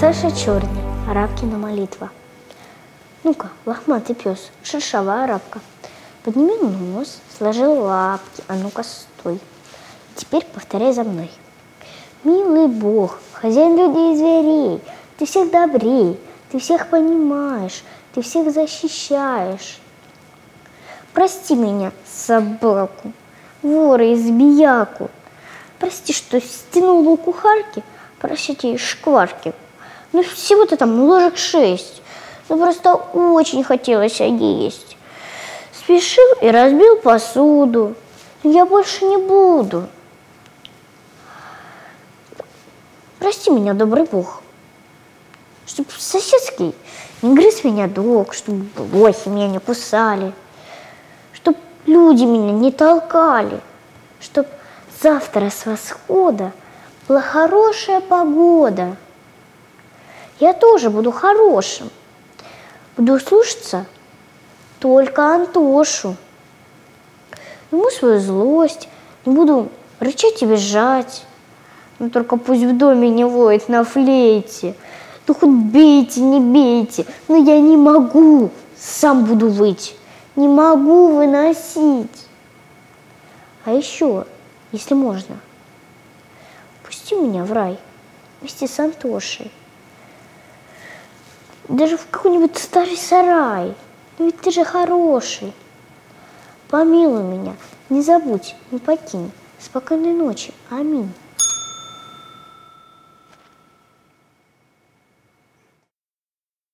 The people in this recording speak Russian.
Саша Черный, Арабкина молитва. Ну-ка, лохматый пес, шершавая арабка. Подними нос, сложил лапки, а ну-ка стой. Теперь повторяй за мной. Милый Бог, хозяин людей и зверей, ты всех добрей, ты всех понимаешь, ты всех защищаешь. Прости меня, собаку, вора и змеяку. Прости, что стянул у кухарки, прощайте шкварки. Ну, всего-то там ложек шесть. Ну, просто очень хотелось есть. Спешил и разбил посуду. Я больше не буду. Прости меня, добрый Бог. Чтоб соседский не грыз меня дог, чтобы блохи меня не кусали, чтоб люди меня не толкали, чтоб завтра с восхода была хорошая погода. Я тоже буду хорошим. Буду слушаться только Антошу. Ему свою злость, не буду рычать и бежать. Но только пусть в доме не воет на флейте. Ну хоть бейте, не бейте, но я не могу, сам буду выть. Не могу выносить. А еще, если можно, пусти меня в рай вместе с Антошей. Даже в какой-нибудь старый сарай. Ведь ты же хороший. Помилуй меня, не забудь, не покинь. Спокойной ночи. Аминь.